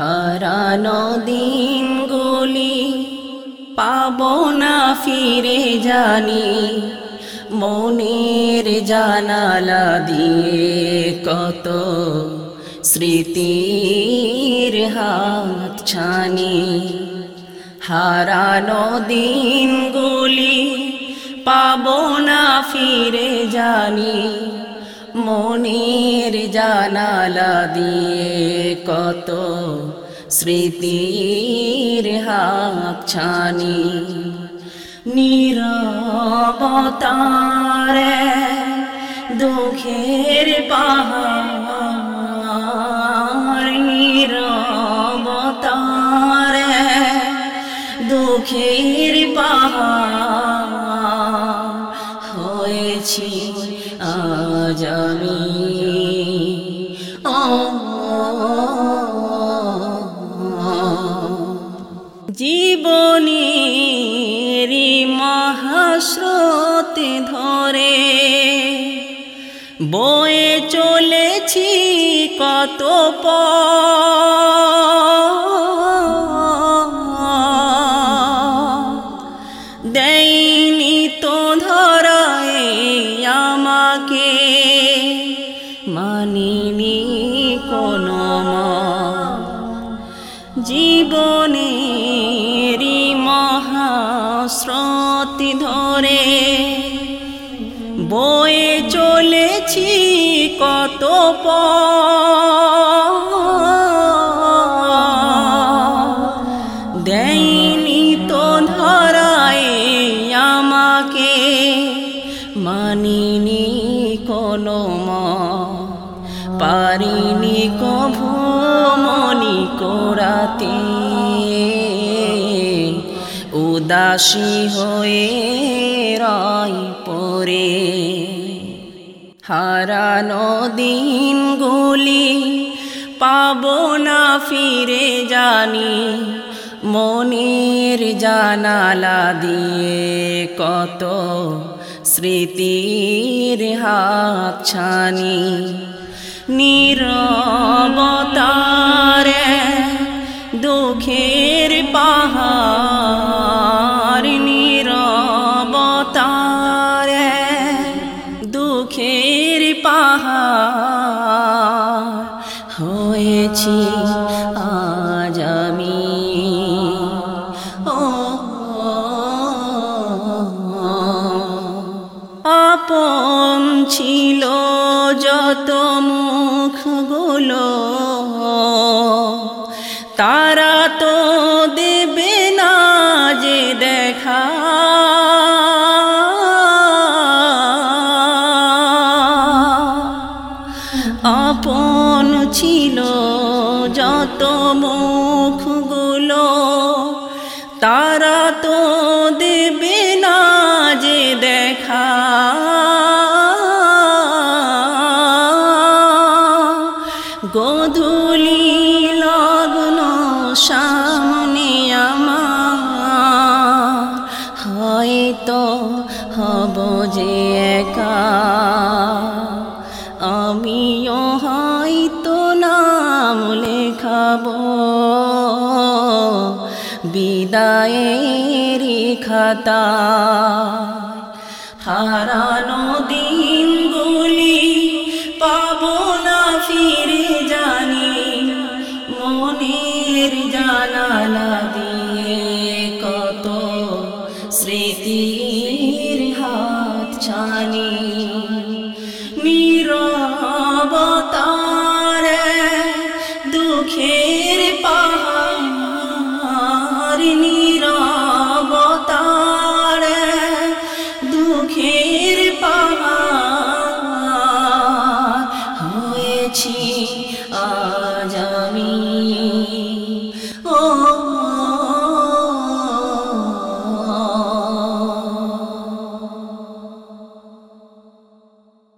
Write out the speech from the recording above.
হারানো দিনগুলি পাবো না ফিরে জানি। মনের জানালা দিয়ে কত স্মৃতির হাত ছানি। হারানো দিনগুলি পাবো না ফিরে জানি। মনের জানালা দিয়ে কত স্মৃতির হাত ছানি নীরবতারে দুঃখের পাহাড় দুঃখের পাহাড় হয়েছি আজ জীবনের মহাস্রোতে ধরে বয়ে চলেছি কত দেয়নি তো ধরায় আমাকে মানিনি কোনো জীবনেরই মহাস্রোতি ধরে বয়ে চলেছি কত দেয়নি তো আমাকে মানিনি কোনো পারিনি কভু কোরাতে উদাসী হয়ে রাই পরে হারানো দিনগুলি পাবো না ফিরে জানি। মনের জানালা দিয়ে কত স্মৃতির হাত ছানি নীরবতারে হয়েছি আজ আমি। আপন ছিল যত মুখগুলো আপন ছিল যত মুখগুলো তো বিদায়েরি খাতা হারানো দিনগুলি পাবো না ফিরে জানি, মনের জানালা দিয়ে কত স্মৃতি হাত ছানি। تیر پانا